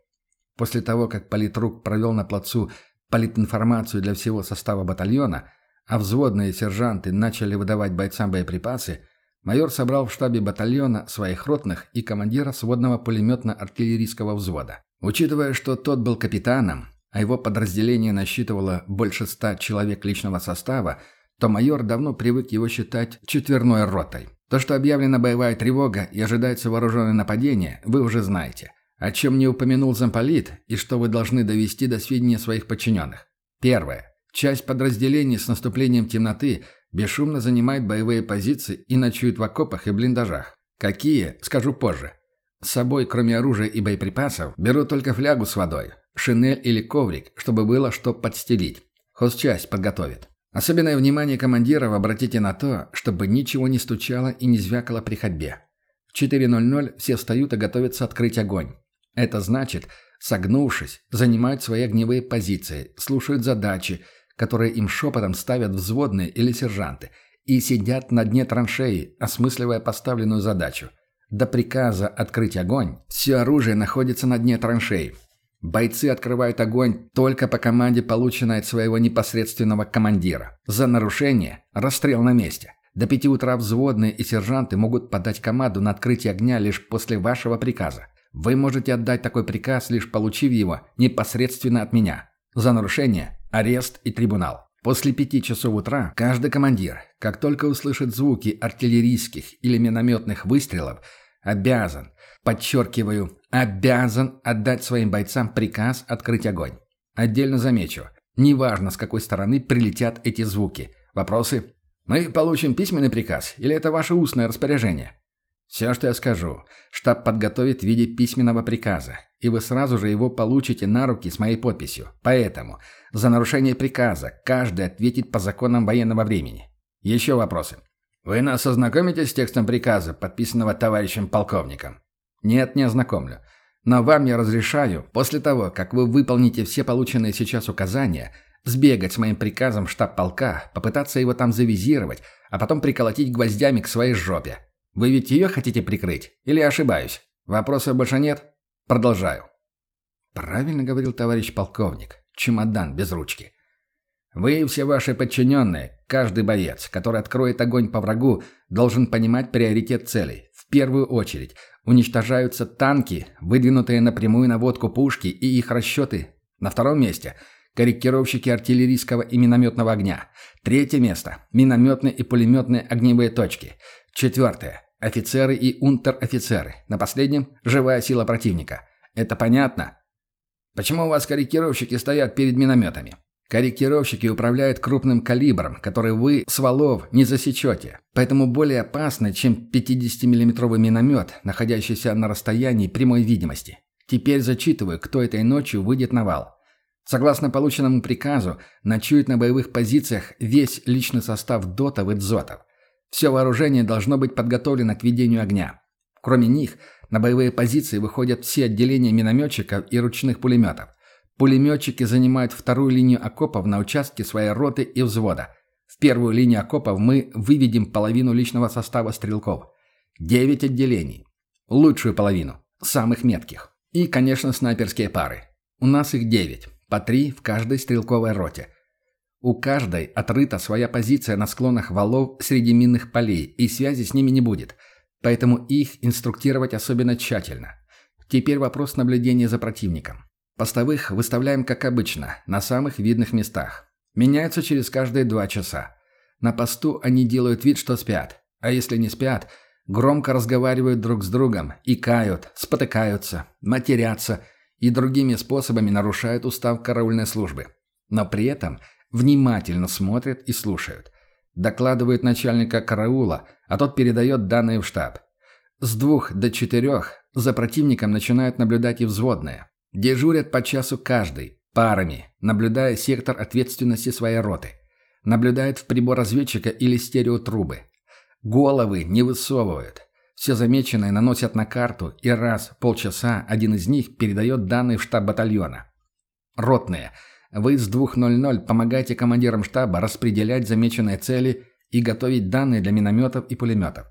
[SPEAKER 1] После того, как политрук провел на плацу политинформацию для всего состава батальона, а взводные сержанты начали выдавать бойцам боеприпасы, Майор собрал в штабе батальона своих ротных и командира сводного пулеметно-артиллерийского взвода. Учитывая, что тот был капитаном, а его подразделение насчитывало больше ста человек личного состава, то майор давно привык его считать четверной ротой. То, что объявлена боевая тревога и ожидается вооруженное нападение, вы уже знаете. о чем не упомянул замполит и что вы должны довести до сведения своих подчиненных. Первое. Часть подразделений с наступлением темноты бесшумно занимает боевые позиции и ночует в окопах и блиндажах. Какие, скажу позже. С собой, кроме оружия и боеприпасов, беру только флягу с водой, шинель или коврик, чтобы было что подстелить. Хозчасть подготовит. Особенное внимание командиров обратите на то, чтобы ничего не стучало и не звякало при ходьбе. В 4.00 все встают и готовятся открыть огонь. Это значит, согнувшись, занимают свои огневые позиции, слушают задачи, которые им шепотом ставят взводные или сержанты, и сидят на дне траншеи, осмысливая поставленную задачу. До приказа открыть огонь все оружие находится на дне траншеи. Бойцы открывают огонь только по команде, полученной от своего непосредственного командира. За нарушение – расстрел на месте. До пяти утра взводные и сержанты могут подать команду на открытие огня лишь после вашего приказа. Вы можете отдать такой приказ, лишь получив его непосредственно от меня. За нарушение – арест и трибунал. После пяти часов утра каждый командир, как только услышит звуки артиллерийских или минометных выстрелов, обязан, подчеркиваю, обязан отдать своим бойцам приказ открыть огонь. Отдельно замечу, неважно с какой стороны прилетят эти звуки. Вопросы? Мы получим письменный приказ или это ваше устное распоряжение? Все, что я скажу, штаб подготовит в виде письменного приказа, и вы сразу же его получите на руки с моей подписью. Поэтому за нарушение приказа каждый ответит по законам военного времени. Еще вопросы? Вы нас ознакомите с текстом приказа, подписанного товарищем полковником? Нет, не ознакомлю. Но вам я разрешаю, после того, как вы выполните все полученные сейчас указания, сбегать с моим приказом штаб полка, попытаться его там завизировать, а потом приколотить гвоздями к своей жопе. Вы ведь ее хотите прикрыть? Или ошибаюсь? Вопросов больше нет? Продолжаю. Правильно говорил товарищ полковник. Чемодан без ручки. Вы и все ваши подчиненные, каждый боец, который откроет огонь по врагу, должен понимать приоритет целей. В первую очередь уничтожаются танки, выдвинутые на водку пушки и их расчеты. На втором месте – корректировщики артиллерийского и минометного огня. Третье место – минометные и пулеметные огневые точки. Четвертое Офицеры и унтер-офицеры. На последнем – живая сила противника. Это понятно? Почему у вас корректировщики стоят перед минометами? Корректировщики управляют крупным калибром, который вы с валов не засечете. Поэтому более опасны, чем 50-миллиметровый миномет, находящийся на расстоянии прямой видимости. Теперь зачитываю, кто этой ночью выйдет на вал. Согласно полученному приказу, ночует на боевых позициях весь личный состав дотов и дзотов. Все вооружение должно быть подготовлено к ведению огня. Кроме них, на боевые позиции выходят все отделения минометчиков и ручных пулеметов. Пулеметчики занимают вторую линию окопов на участке своей роты и взвода. В первую линию окопов мы выведем половину личного состава стрелков. Девять отделений. Лучшую половину. Самых метких. И, конечно, снайперские пары. У нас их девять. По три в каждой стрелковой роте. У каждой отрыта своя позиция на склонах валов среди минных полей, и связи с ними не будет. Поэтому их инструктировать особенно тщательно. Теперь вопрос наблюдения за противником. Постовых выставляем как обычно, на самых видных местах. Меняются через каждые два часа. На посту они делают вид, что спят. А если не спят, громко разговаривают друг с другом, и кают, спотыкаются, матерятся и другими способами нарушают устав караульной службы. Но при этом – внимательно смотрят и слушают. Докладывают начальника караула, а тот передает данные в штаб. С двух до четырех за противником начинают наблюдать и взводные. Дежурят по часу каждый, парами, наблюдая сектор ответственности своей роты. Наблюдают в прибор разведчика или стереотрубы. Головы не высовывают. Все замеченное наносят на карту, и раз в полчаса один из них передает данные в штаб батальона. Ротные – вы с 2.00 помогаете командирам штаба распределять замеченные цели и готовить данные для минометов и пулеметов.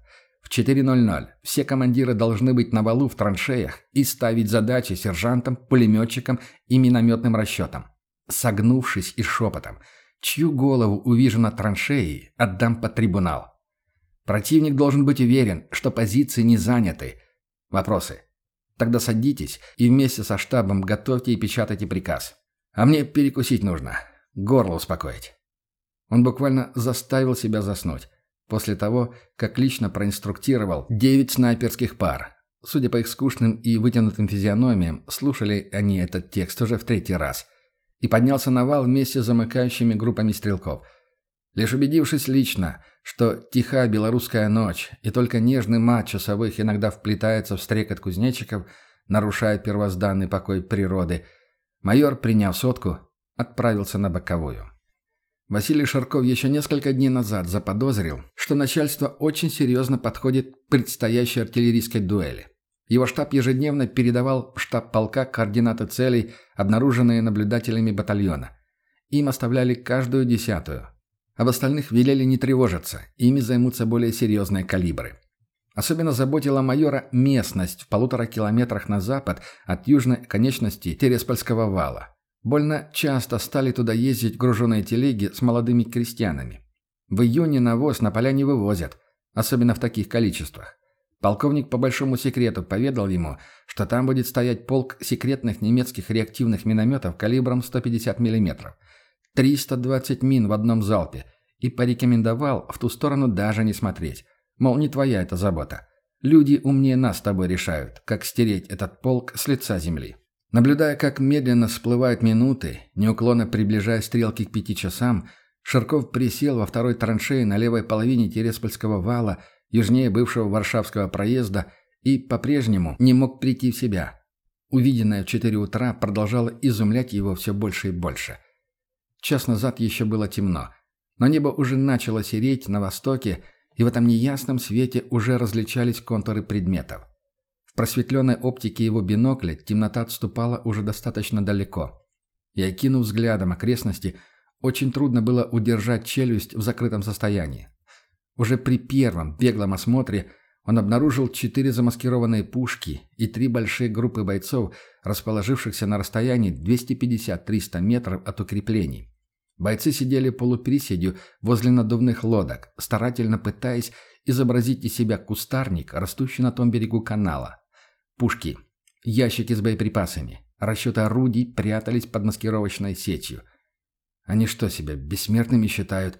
[SPEAKER 1] В 4.00 все командиры должны быть на валу в траншеях и ставить задачи сержантам, пулеметчикам и минометным расчетам. Согнувшись и шепотом, чью голову увижу на траншеи, отдам под трибунал. Противник должен быть уверен, что позиции не заняты. Вопросы? Тогда садитесь и вместе со штабом готовьте и печатайте приказ. А мне перекусить нужно. Горло успокоить. Он буквально заставил себя заснуть. После того, как лично проинструктировал девять снайперских пар. Судя по их скучным и вытянутым физиономиям, слушали они этот текст уже в третий раз. И поднялся на вал вместе с замыкающими группами стрелков. Лишь убедившись лично, что тиха белорусская ночь, и только нежный мат часовых иногда вплетается в стрекот кузнечиков, нарушая первозданный покой природы, майор, приняв сотку, отправился на боковую. Василий Шарков еще несколько дней назад заподозрил, что начальство очень серьезно подходит к предстоящей артиллерийской дуэли. Его штаб ежедневно передавал в штаб полка координаты целей, обнаруженные наблюдателями батальона. Им оставляли каждую десятую. Об остальных велели не тревожиться, ими займутся более серьезные калибры. Особенно заботила майора местность в полутора километрах на запад от южной конечности Тереспольского вала. Больно часто стали туда ездить груженные телеги с молодыми крестьянами. В июне навоз на поля не вывозят, особенно в таких количествах. Полковник по большому секрету поведал ему, что там будет стоять полк секретных немецких реактивных минометов калибром 150 мм. 320 мин в одном залпе. И порекомендовал в ту сторону даже не смотреть. Мол, не твоя эта забота. Люди умнее нас с тобой решают, как стереть этот полк с лица земли. Наблюдая, как медленно всплывают минуты, неуклонно приближая стрелки к пяти часам, Ширков присел во второй траншее на левой половине Тереспольского вала, южнее бывшего Варшавского проезда, и по-прежнему не мог прийти в себя. Увиденное в четыре утра продолжало изумлять его все больше и больше. Час назад еще было темно, но небо уже начало сереть на востоке, и в этом неясном свете уже различались контуры предметов. Просветленной оптике его бинокля темнота отступала уже достаточно далеко. И, окинув взглядом окрестности, очень трудно было удержать челюсть в закрытом состоянии. Уже при первом беглом осмотре он обнаружил четыре замаскированные пушки и три большие группы бойцов, расположившихся на расстоянии 250-300 метров от укреплений. Бойцы сидели полуприседью возле надувных лодок, старательно пытаясь изобразить из себя кустарник, растущий на том берегу канала. Пушки, ящики с боеприпасами, расчеты орудий прятались под маскировочной сетью. Они что себя, бессмертными считают?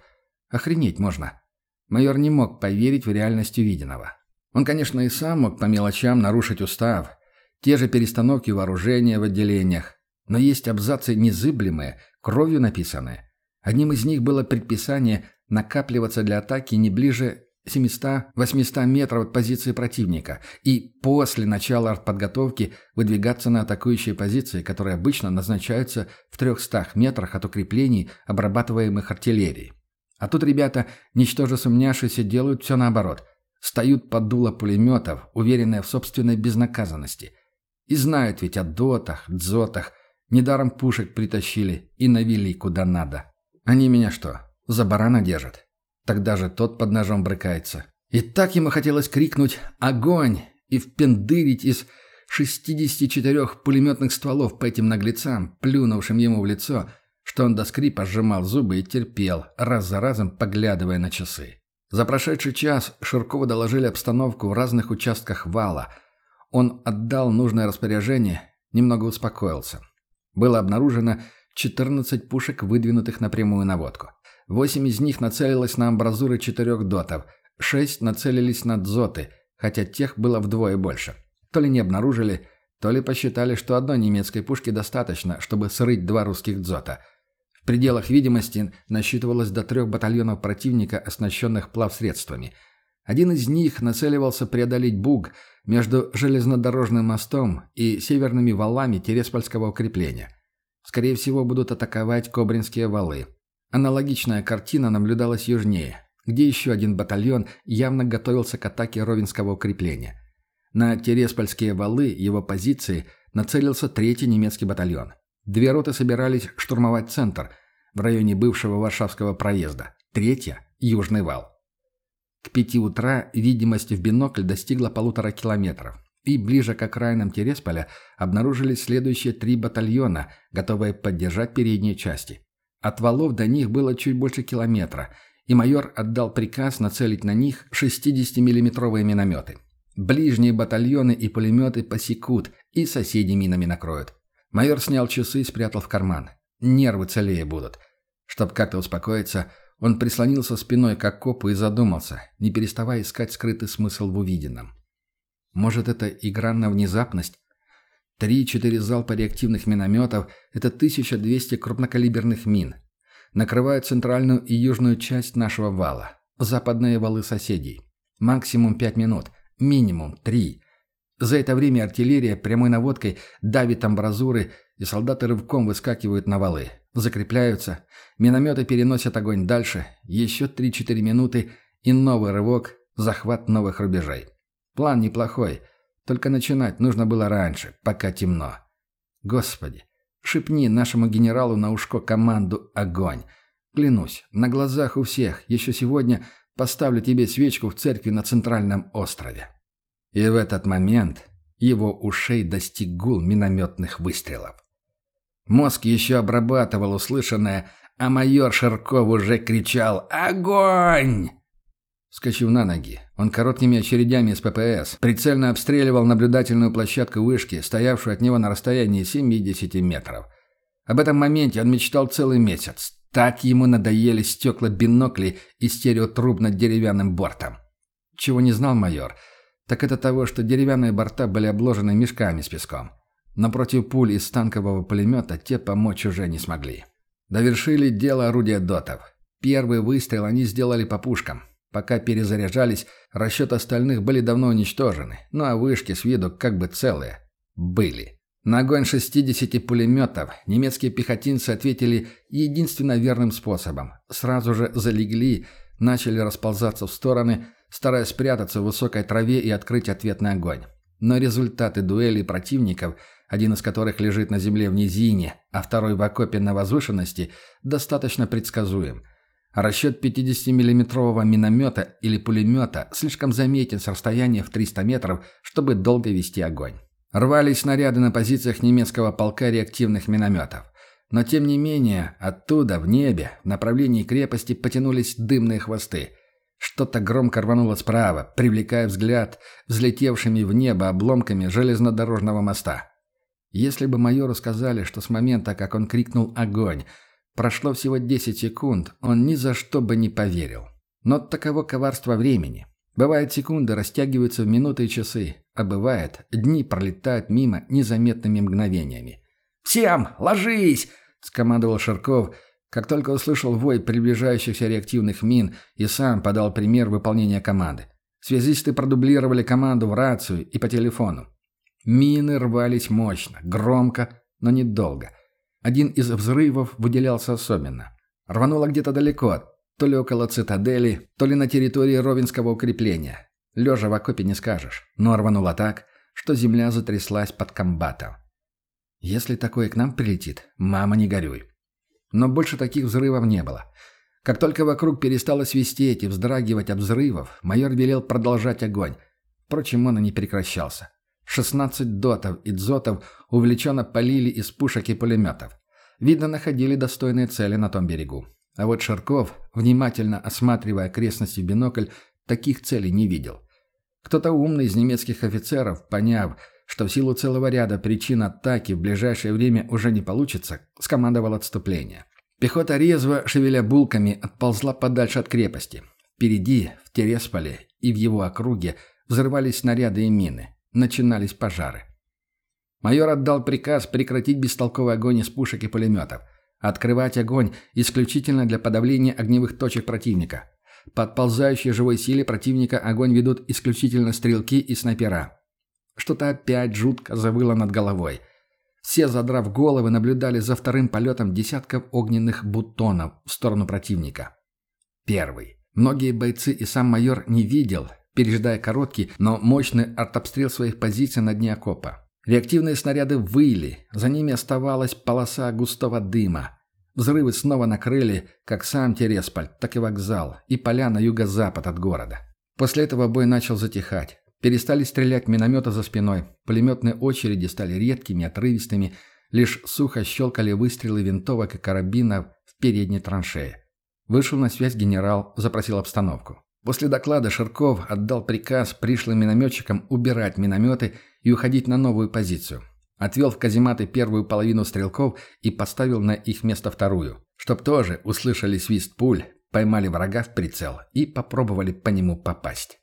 [SPEAKER 1] Охренеть можно. Майор не мог поверить в реальность увиденного. Он, конечно, и сам мог по мелочам нарушить устав, те же перестановки вооружения в отделениях, но есть абзацы незыблемые, кровью написанные. Одним из них было предписание накапливаться для атаки не ближе 700-800 метров от позиции противника и после начала артподготовки выдвигаться на атакующие позиции, которые обычно назначаются в 300 метрах от укреплений, обрабатываемых артиллерией. А тут ребята, ничтоже сумняшися, делают все наоборот. Встают под дуло пулеметов, уверенные в собственной безнаказанности. И знают ведь о дотах, дзотах. Недаром пушек притащили и навели куда надо. Они меня что, за барана держат? Тогда же тот под ножом брыкается. И так ему хотелось крикнуть «Огонь!» и впендырить из 64 пулеметных стволов по этим наглецам, плюнувшим ему в лицо, что он до скрипа сжимал зубы и терпел, раз за разом поглядывая на часы. За прошедший час Ширкову доложили обстановку в разных участках вала. Он отдал нужное распоряжение, немного успокоился. Было обнаружено 14 пушек, выдвинутых на прямую наводку. Восемь из них нацелилось на амбразуры четырех дотов, шесть нацелились на дзоты, хотя тех было вдвое больше. То ли не обнаружили, то ли посчитали, что одной немецкой пушки достаточно, чтобы срыть два русских дзота. В пределах видимости насчитывалось до трех батальонов противника, оснащенных плавсредствами. Один из них нацеливался преодолеть буг между железнодорожным мостом и северными валами Тереспольского укрепления. Скорее всего, будут атаковать Кобринские валы. Аналогичная картина наблюдалась южнее, где еще один батальон явно готовился к атаке Ровенского укрепления. На Тереспольские валы его позиции нацелился третий немецкий батальон. Две роты собирались штурмовать центр в районе бывшего Варшавского проезда. Третья – Южный вал. К пяти утра видимость в бинокль достигла полутора километров. И ближе к окраинам Тересполя обнаружились следующие три батальона, готовые поддержать передние части. От валов до них было чуть больше километра, и майор отдал приказ нацелить на них 60-миллиметровые минометы. Ближние батальоны и пулеметы посекут, и соседи минами накроют. Майор снял часы и спрятал в карман. Нервы целее будут. Чтоб как-то успокоиться, он прислонился спиной к окопу и задумался, не переставая искать скрытый смысл в увиденном. Может, это игра на внезапность? Три-четыре залпа реактивных минометов – это 1200 крупнокалиберных мин. Накрывают центральную и южную часть нашего вала. Западные валы соседей. Максимум пять минут. Минимум три. За это время артиллерия прямой наводкой давит амбразуры, и солдаты рывком выскакивают на валы. Закрепляются. Минометы переносят огонь дальше. Еще 3-4 минуты, и новый рывок, захват новых рубежей. План неплохой. Только начинать нужно было раньше, пока темно. Господи, шепни нашему генералу на ушко команду «Огонь». Клянусь, на глазах у всех, еще сегодня поставлю тебе свечку в церкви на Центральном острове. И в этот момент его ушей достиг гул минометных выстрелов. Мозг еще обрабатывал услышанное, а майор Ширков уже кричал «Огонь!». Скочив на ноги, он короткими очередями из ППС прицельно обстреливал наблюдательную площадку вышки, стоявшую от него на расстоянии 70 метров. Об этом моменте он мечтал целый месяц. Так ему надоели стекла биноклей и стереотруб над деревянным бортом. Чего не знал майор – так это того, что деревянные борта были обложены мешками с песком. Но против пуль из танкового пулемета те помочь уже не смогли. Довершили дело орудия дотов. Первый выстрел они сделали по пушкам. Пока перезаряжались, расчет остальных были давно уничтожены, ну а вышки с виду как бы целые. Были. На огонь 60 пулеметов немецкие пехотинцы ответили единственно верным способом. Сразу же залегли, начали расползаться в стороны, стараясь спрятаться в высокой траве и открыть ответный огонь. Но результаты дуэли противников, один из которых лежит на земле в низине, а второй в окопе на возвышенности, достаточно предсказуем. Расчет 50-миллиметрового миномета или пулемета слишком заметен с расстояния в 300 метров, чтобы долго вести огонь. Рвались снаряды на позициях немецкого полка реактивных минометов. Но тем не менее, оттуда, в небе, в направлении крепости потянулись дымные хвосты – что-то громко рвануло справа, привлекая взгляд взлетевшими в небо обломками железнодорожного моста. Если бы майору сказали, что с момента, как он крикнул «Огонь!», прошло всего 10 секунд, он ни за что бы не поверил. Но таково коварство времени. Бывает, секунды растягиваются в минуты и часы, а бывает, дни пролетают мимо незаметными мгновениями. «Всем, ложись!» – скомандовал Ширков – как только услышал вой приближающихся реактивных мин и сам подал пример выполнения команды. Связисты продублировали команду в рацию и по телефону. Мины рвались мощно, громко, но недолго. Один из взрывов выделялся особенно. Рвануло где-то далеко, то ли около цитадели, то ли на территории Ровенского укрепления. Лежа в окопе не скажешь, но рвануло так, что земля затряслась под комбатом. Если такое к нам прилетит, мама не горюй. Но больше таких взрывов не было. Как только вокруг перестало свистеть и вздрагивать от взрывов, майор велел продолжать огонь. Впрочем, он и не прекращался. 16 дотов и дзотов увлеченно полили из пушек и пулеметов. Видно, находили достойные цели на том берегу. А вот Ширков, внимательно осматривая окрестности в бинокль, таких целей не видел. Кто-то умный из немецких офицеров, поняв, что в силу целого ряда причин атаки в ближайшее время уже не получится, скомандовал отступление. Пехота резво, шевеля булками, отползла подальше от крепости. Впереди, в Тересполе и в его округе взрывались снаряды и мины. Начинались пожары. Майор отдал приказ прекратить бестолковый огонь из пушек и пулеметов. Открывать огонь исключительно для подавления огневых точек противника. По отползающей живой силе противника огонь ведут исключительно стрелки и снайпера. Что-то опять жутко завыло над головой. Все, задрав головы, наблюдали за вторым полетом десятков огненных бутонов в сторону противника. Первый. Многие бойцы и сам майор не видел, пережидая короткий, но мощный артобстрел своих позиций на дне окопа. Реактивные снаряды выли, за ними оставалась полоса густого дыма. Взрывы снова накрыли как сам Тересполь, так и вокзал, и поля на юго-запад от города. После этого бой начал затихать. Перестали стрелять минометы за спиной, пулеметные очереди стали редкими, отрывистыми, лишь сухо щелкали выстрелы винтовок и карабинов в передней траншее. Вышел на связь генерал, запросил обстановку. После доклада Ширков отдал приказ пришлым минометчикам убирать минометы и уходить на новую позицию. Отвел в казематы первую половину стрелков и поставил на их место вторую, чтоб тоже услышали свист пуль, поймали врага в прицел и попробовали по нему попасть.